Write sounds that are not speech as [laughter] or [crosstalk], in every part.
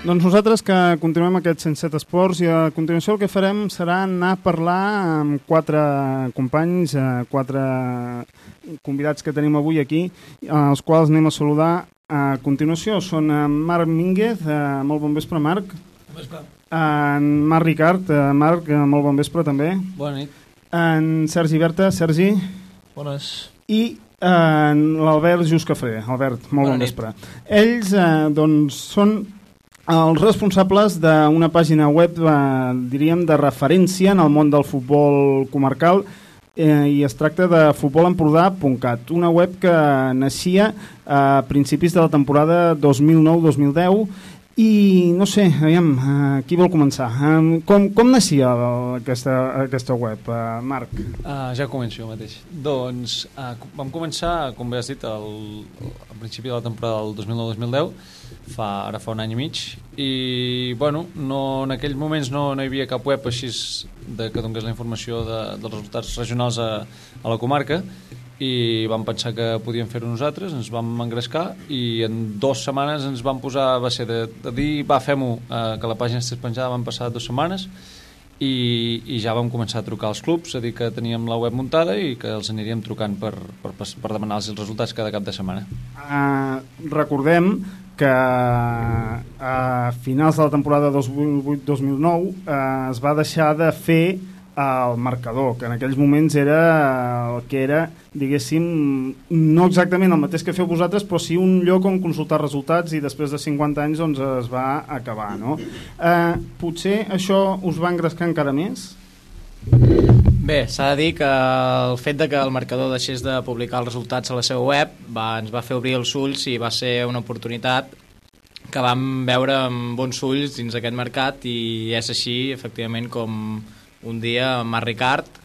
Doncs nosaltres que continuem aquest 107 Esports i a continuació el que farem serà anar a parlar amb quatre companys, eh, quatre convidats que tenim avui aquí, els quals anem a saludar a continuació. Són en Marc Mínguez, eh, molt bon vespre, Marc. Bon vespre. En Marc Ricard, eh, Marc, eh, molt bon vespre també. Bona nit. En Sergi Berta, Sergi. Bones. I en l'Albert Juscafré. Albert, molt Bona bon nit. vespre. Ells, eh, doncs, són els responsables d'una pàgina web, eh, diríem, de referència en el món del futbol comarcal eh, i es tracta de futbolempordà.cat, una web que naixia a principis de la temporada 2009-2010 i no sé, aviam, eh, qui vol començar? Eh, com, com naixia aquesta, aquesta web, eh, Marc? Uh, ja començo jo mateix. Doncs uh, vam començar, com bé has dit, el, al principi de la temporada del 2009-2010, fa, ara fa un any i mig, i bueno, no, en aquells moments no, no hi havia cap web així de, que donés la informació de, dels resultats regionals a, a la comarca, i vam pensar que podíem fer-ho nosaltres, ens vam engrescar i en dues setmanes ens vam posar, va ser de, de dir, va, fem-ho, eh, que la pàgina estigués penjada, van passar dues setmanes i, i ja vam començar a trucar als clubs, a dir que teníem la web muntada i que els aniríem trucant per, per, per demanar-los els resultats cada cap de setmana. Uh, recordem que a finals de la temporada 2008-2009 uh, es va deixar de fer el marcador, que en aquells moments era el que era, diguéssim, no exactament el mateix que feu vosaltres, però sí un lloc on consultar resultats i després de 50 anys doncs, es va acabar. No? Eh, potser això us va engrescar encara més? Bé, s'ha de dir que el fet de que el marcador deixés de publicar els resultats a la seva web va, ens va fer obrir els ulls i va ser una oportunitat que vam veure amb bons ulls dins aquest mercat i és així, efectivament, com un dia Marc Ricard,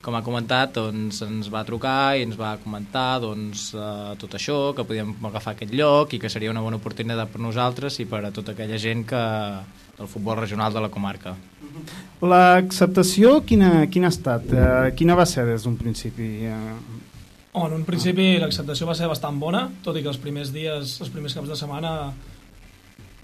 com ha comentat, doncs, ens va trucar i ens va comentar doncs, eh, tot això, que podíem agafar aquest lloc i que seria una bona oportunitat per nosaltres i per a tota aquella gent que del futbol regional de la comarca. L'acceptació quina, quina ha estat? Eh, quina va ser des d'un principi? Eh, Oh, en un principi l'acceptació va ser bastant bona, tot i que els primers dies, els primers caps de setmana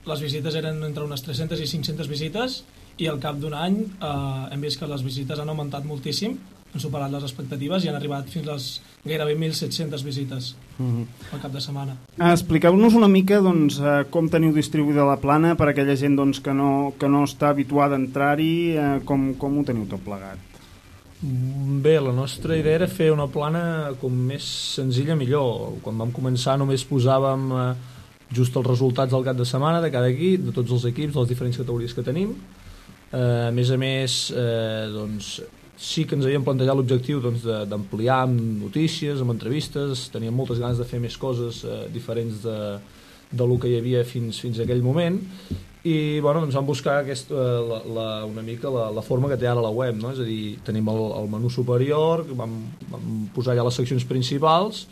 les visites eren entre unes 300 i 500 visites i al cap d'un any eh, hem vist que les visites han augmentat moltíssim, han superat les expectatives i han arribat fins a les gairebé 1.700 visites al cap de setmana. Expliqueu-nos una mica doncs, eh, com teniu distribuïda la plana per a aquella gent doncs, que, no, que no està habituada a entrar-hi, eh, com, com ho teniu tot plegat? Bé, la nostra idea era fer una plana com més senzilla millor. Quan vam començar només posàvem eh, just els resultats del cap de setmana de cada equip, de tots els equips, de les diferents categories que tenim. Eh, a més a més, eh, doncs, sí que ens havíem plantejat l'objectiu doncs, d'ampliar amb notícies, amb entrevistes, teníem moltes ganes de fer més coses eh, diferents de, de lo que hi havia fins, fins aquell moment i bueno, doncs vam buscar aquest, eh, la, la, una mica la, la forma que té ara la web, no? és a dir, tenim el, el menú superior, vam, vam posar ja les seccions principals,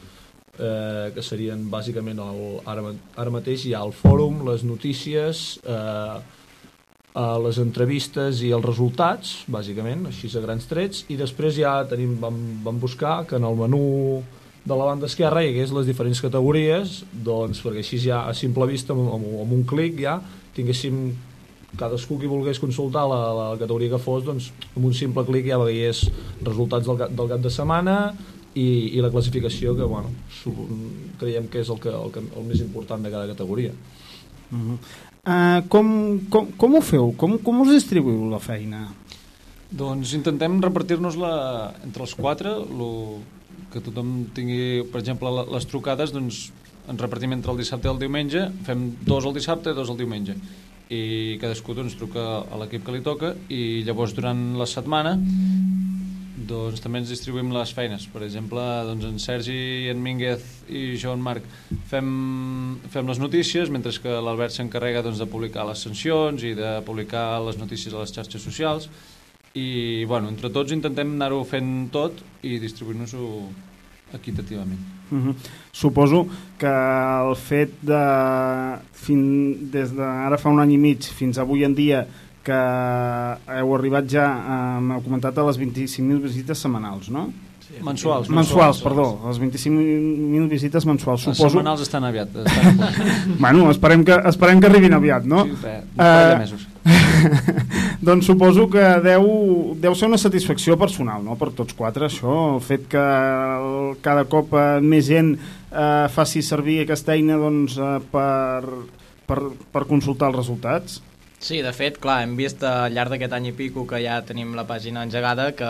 eh, que serien bàsicament el, ara, ara mateix hi ha el fòrum, les notícies, eh, eh, les entrevistes i els resultats, bàsicament, així a grans trets, i després ja tenim, vam, vam buscar que en el menú de la banda esquerra hi hagués les diferents categories, doncs perquè així ja a simple vista, amb, amb, amb un clic ja, tinguéssim cadascú qui volgués consultar la, la categoria que fos, doncs amb un simple clic ja veiés resultats del, del cap de setmana i, i la classificació que bueno, creiem que és el, que, el, que, el més important de cada categoria. Uh -huh. Uh, com, com, com ho feu? Com, com us distribuïu la feina? Doncs intentem repartir-nos-la entre els quatre, lo, que tothom tingui, per exemple, les trucades, doncs ens repartim entre el dissabte i el diumenge, fem dos el dissabte i dos el diumenge i cadascú doncs, truca a l'equip que li toca i llavors durant la setmana doncs també ens distribuïm les feines. Per exemple, doncs en Sergi en Mínguez i jo, en Marc, fem, fem les notícies, mentre que l'Albert s'encarrega doncs, de publicar les sancions i de publicar les notícies a les xarxes socials. I, bueno, entre tots intentem anar-ho fent tot i distribuir-nos-ho equitativament. Uh -huh. Suposo que el fet de, fin, des de ara fa un any i mig fins avui en dia que heu arribat ja, eh, m'heu comentat, a les 25.000 visites setmanals, no? Mensuals. Mensuals, perdó, les 25.000 visites mensuals. Les Suposo... setmanals estan aviat. Estan. [laughs] Bueno, esperem que, esperem que arribin aviat, no? Sí, bé, un parell de Eh, mesos. [laughs] doncs suposo que deu, deu ser una satisfacció personal, no?, per tots quatre, això, el fet que el, cada cop eh, més gent eh, faci servir aquesta eina doncs, eh, per, per, per consultar els resultats. Sí, de fet, clar, hem vist al llarg d'aquest any i pico que ja tenim la pàgina engegada que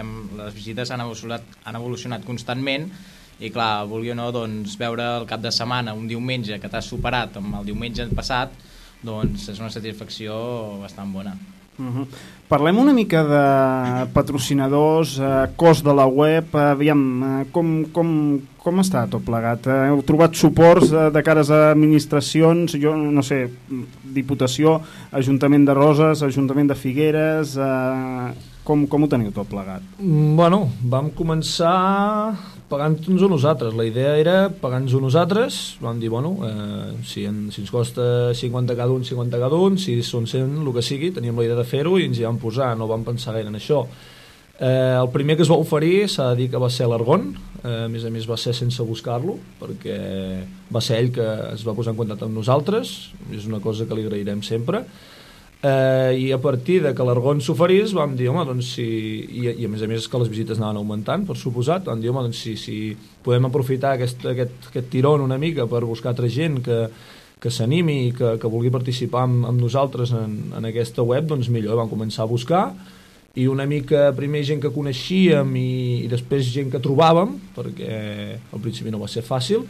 hem, les visites han evolucionat, han evolucionat constantment i clar, vulgui o no, doncs, veure el cap de setmana, un diumenge que t'has superat amb el diumenge passat, doncs és una satisfacció bastant bona. Uh -huh. Parlem una mica de patrocinadors, eh, cost de la web, eh, aviam, eh, com, com, com està tot plegat? Eh, heu trobat suports eh, de cares a administracions, jo no sé, Diputació, Ajuntament de Roses, Ajuntament de Figueres, eh, com, com ho teniu tot plegat? Mm, Bueno, vam començar pagant-nos-ho nosaltres. La idea era pagant-nos-ho nosaltres. Vam dir, bueno, eh, si, en, si ens costa 50 cada un, 50 cada un, si són 100, el que sigui, teníem la idea de fer-ho i ens hi vam posar, no vam pensar gaire en això. Eh, el primer que es va oferir s'ha de dir que va ser l'Argon, eh, a més a més va ser sense buscar-lo, perquè va ser ell que es va posar en contacte amb nosaltres, és una cosa que li agrairem sempre, eh, i a partir de que l'Argon s'oferís vam dir, home, doncs si... I, i a més a més que les visites anaven augmentant, per suposat, vam dir, home, doncs si, si podem aprofitar aquest, aquest, aquest tirón una mica per buscar altra gent que, que s'animi i que, que vulgui participar amb, amb nosaltres en, en aquesta web, doncs millor, vam començar a buscar i una mica primer gent que coneixíem i, i després gent que trobàvem, perquè al principi no va ser fàcil,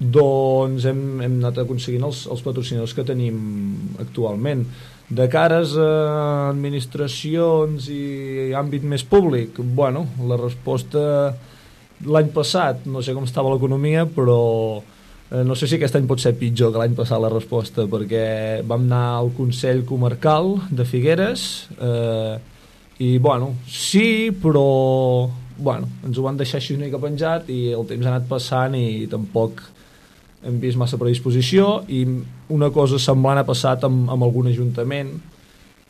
doncs hem, hem anat aconseguint els, els patrocinadors que tenim actualment. De cares a administracions i àmbit més públic, bueno, la resposta l'any passat, no sé com estava l'economia, però eh, no sé si aquest any pot ser pitjor que l'any passat la resposta, perquè vam anar al Consell Comarcal de Figueres eh, i, bueno, sí, però bueno, ens ho van deixar així una mica penjat i el temps ha anat passant i tampoc hem vist massa predisposició i una cosa semblant ha passat amb, amb algun ajuntament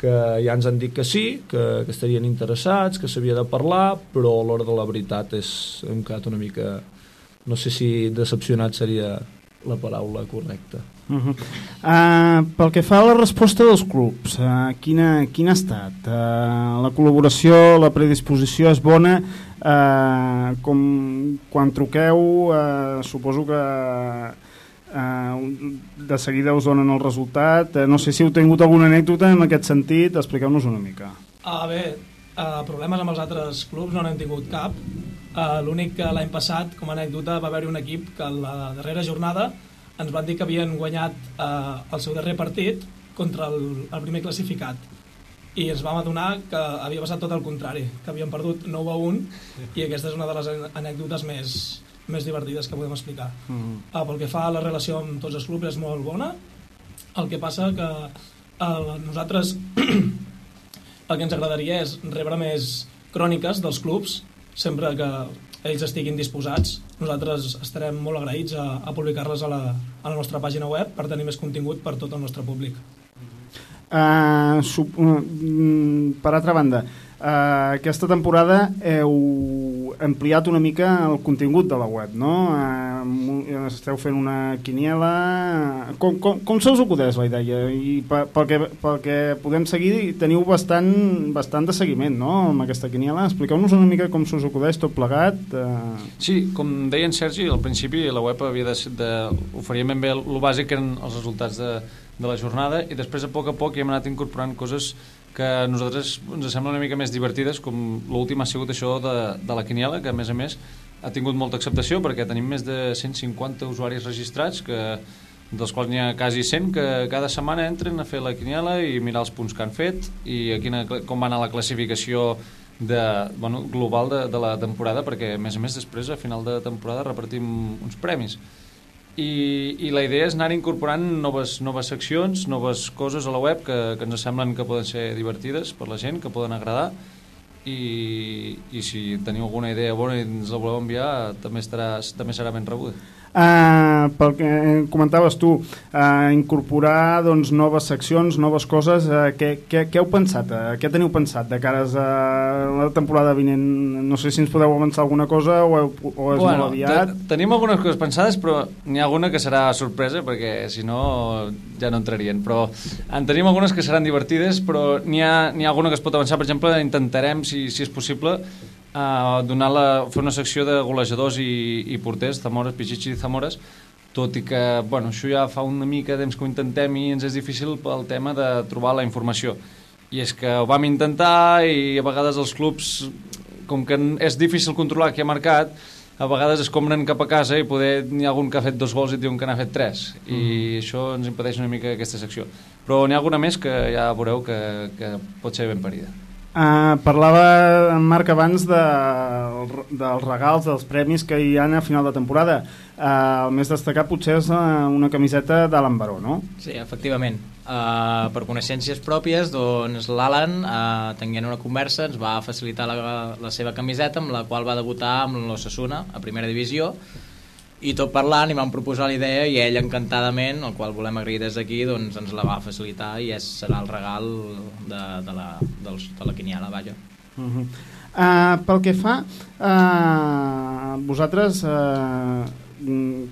que ja ens han dit que sí, que, que estarien interessats, que s'havia de parlar, però a l'hora de la veritat és, hem quedat una mica... No sé si decepcionat seria la paraula correcta. Uh -huh. uh, pel que fa a la resposta dels clubs, uh, quina, quina ha estat? Uh, la col·laboració, la predisposició és bona? Uh, com, quan truqueu, uh, suposo que uh, de seguida us donen el resultat. Uh, no sé si heu tingut alguna anècdota en aquest sentit, expliqueu-nos una mica. A bé, uh, problemes amb els altres clubs no n'hem tingut cap. Uh, L'únic que l'any passat, com a anècdota, va haver-hi un equip que la darrera jornada ens van dir que havien guanyat uh, el seu darrer partit contra el, el primer classificat i ens vam adonar que havia passat tot el contrari, que havien perdut 9 a 1 i aquesta és una de les anècdotes més, més divertides que podem explicar. -huh. Uh, pel que fa a la relació amb tots els clubs és molt bona, el que passa que uh, nosaltres [clears throat] el que ens agradaria és rebre més cròniques dels clubs sempre que ells estiguin disposats. Nosaltres estarem molt agraïts a, a publicar-les a, la, a la nostra pàgina web per tenir més contingut per tot el nostre públic. Uh, sub, uh, per altra banda, uh, aquesta temporada heu ampliat una mica el contingut de la web, no? Uh, esteu fent una quiniela... Com, com, com se us acudeix la idea? I pel, que, pel que podem seguir teniu bastant, bastant de seguiment, no?, amb aquesta quiniela. Expliqueu-nos una mica com se us acudeix tot plegat. Uh... Sí, com deia en Sergi, al principi la web havia de, de oferir ben bé el bàsic que eren els resultats de, de la jornada i després a poc a poc hi hem anat incorporant coses que a nosaltres ens semblen una mica més divertides com l'últim ha sigut això de, de la quiniela que a més a més ha tingut molta acceptació perquè tenim més de 150 usuaris registrats que dels quals n'hi ha quasi 100 que cada setmana entren a fer la quiniela i mirar els punts que han fet i a quina, com va anar la classificació de, bueno, global de, de la temporada perquè a més a més després a final de temporada repartim uns premis i, i la idea és anar incorporant noves, noves seccions, noves coses a la web que, que ens semblen que poden ser divertides per la gent, que poden agradar i, i si teniu alguna idea bona i ens la voleu enviar també, estarà, també serà ben rebuda. Uh, pel que comentaves tu, uh, incorporar doncs, noves seccions, noves coses, uh, què, què, què heu pensat? Uh, què teniu pensat de cares a la temporada vinent? No sé si ens podeu avançar alguna cosa o, heu, o és bueno, molt aviat. Tenim algunes coses pensades, però n'hi ha alguna que serà sorpresa, perquè si no ja no entrarien. Però en tenim algunes que seran divertides, però n'hi ha, ha alguna que es pot avançar. Per exemple, intentarem, si, si és possible, uh, donar la, fer una secció de golejadors i, i porters, Zamores, Pichichi i Zamores, tot i que bueno, això ja fa una mica temps que ho intentem i ens és difícil pel tema de trobar la informació. I és que ho vam intentar i a vegades els clubs, com que és difícil controlar qui ha marcat, a vegades es compren cap a casa i poder n'hi ha algun que ha fet dos gols i diuen que n'ha fet tres i mm. això ens impedeix una mica aquesta secció però n'hi ha alguna més que ja veureu que, que pot ser ben parida Uh, parlava en Marc abans de, dels regals, dels premis que hi ha a final de temporada. Uh, el més destacat potser és uh, una camiseta d'Alan Baró, no? Sí, efectivament. Uh, per coneixences pròpies, doncs l'Alan, uh, tenint una conversa, ens va facilitar la, la seva camiseta amb la qual va debutar amb l'Ossassuna a primera divisió i tot parlant i vam proposar la idea i ell encantadament, el qual volem agrair des d'aquí doncs ens la va facilitar i és, serà el regal de, de, la, dels, de la quiniela vaja uh -huh. uh, pel que fa uh, vosaltres uh,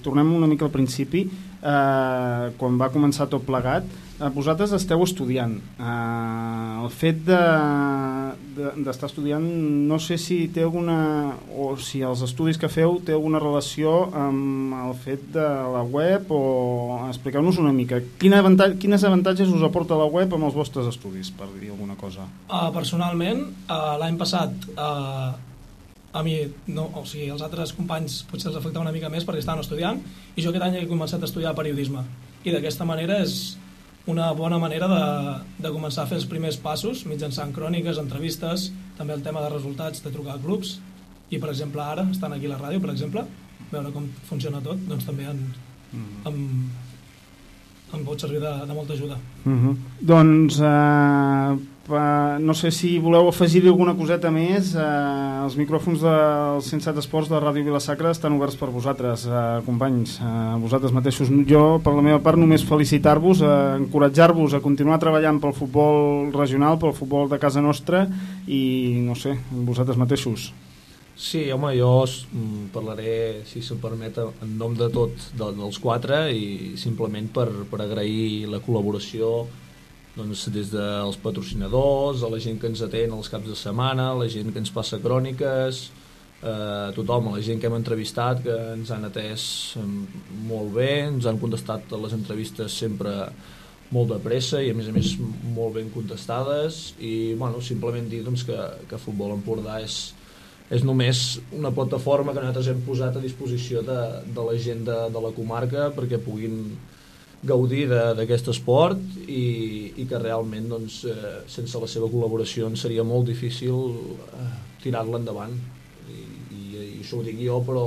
tornem una mica al principi uh, quan va començar tot plegat uh, vosaltres esteu estudiant uh, el fet de d'estar de, estudiant no sé si té alguna o si els estudis que feu té alguna relació amb el fet de la web o expliqueu-nos una mica Quin avantatge, quines avantatges us aporta la web amb els vostres estudis per dir alguna cosa? Uh, personalment uh, l'any passat uh, a mi, no, o sigui, els altres companys potser els afecta una mica més perquè estaven estudiant i jo aquest any he començat a estudiar periodisme. I d'aquesta manera és una bona manera de, de començar a fer els primers passos mitjançant cròniques, entrevistes, també el tema de resultats de trucar a clubs i per exemple ara, estan aquí a la ràdio per exemple, veure com funciona tot doncs també en, mm. en, em pot servir de, de molta ajuda. Uh -huh. Doncs eh, no sé si voleu afegir alguna coseta més. Eh, els micròfons dels 107 Esports de Ràdio Vilasacra estan oberts per vosaltres, eh, companys, eh, vosaltres mateixos. Jo, per la meva part, només felicitar-vos, eh, encoratjar-vos a continuar treballant pel futbol regional, pel futbol de casa nostra i, no sé, vosaltres mateixos. Sí, home, jo mm, parlaré, si se'm permet, en nom de tot de, dels quatre i simplement per, per agrair la col·laboració doncs, des dels patrocinadors, a la gent que ens atén els caps de setmana, la gent que ens passa cròniques, eh, tothom, la gent que hem entrevistat, que ens han atès molt bé, ens han contestat les entrevistes sempre molt de pressa i a més a més molt ben contestades. I bueno, simplement dir doncs, que, que Futbol Empordà és, és només una plataforma que nosaltres hem posat a disposició de, de la gent de, de la comarca perquè puguin gaudir d'aquest esport i, i que realment doncs, eh, sense la seva col·laboració seria molt difícil eh, tirar-la endavant. I, i, i això ho dic jo però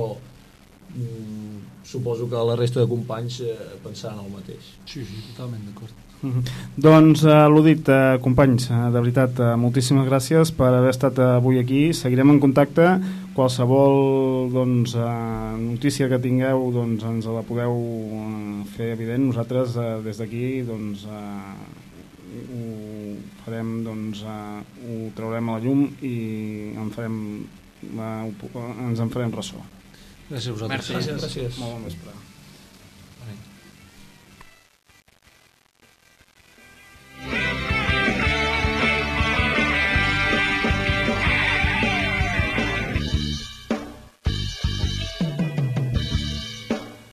mm, suposo que la resta de companys eh, pensaran el mateix. Sí, sí, totalment d'acord Mm -hmm. Doncs, uh, l'ho dit, uh, companys, uh, de veritat, uh, moltíssimes gràcies per haver estat uh, avui aquí. Seguirem en contacte. Qualsevol doncs, uh, notícia que tingueu doncs, ens la podeu uh, fer evident. Nosaltres, uh, des d'aquí, doncs, uh, ho farem, doncs, uh, ho traurem a la llum i en farem, uh, ens en farem ressò. Gràcies a vosaltres. Merci. Gràcies. Gràcies. Molt bon vespre.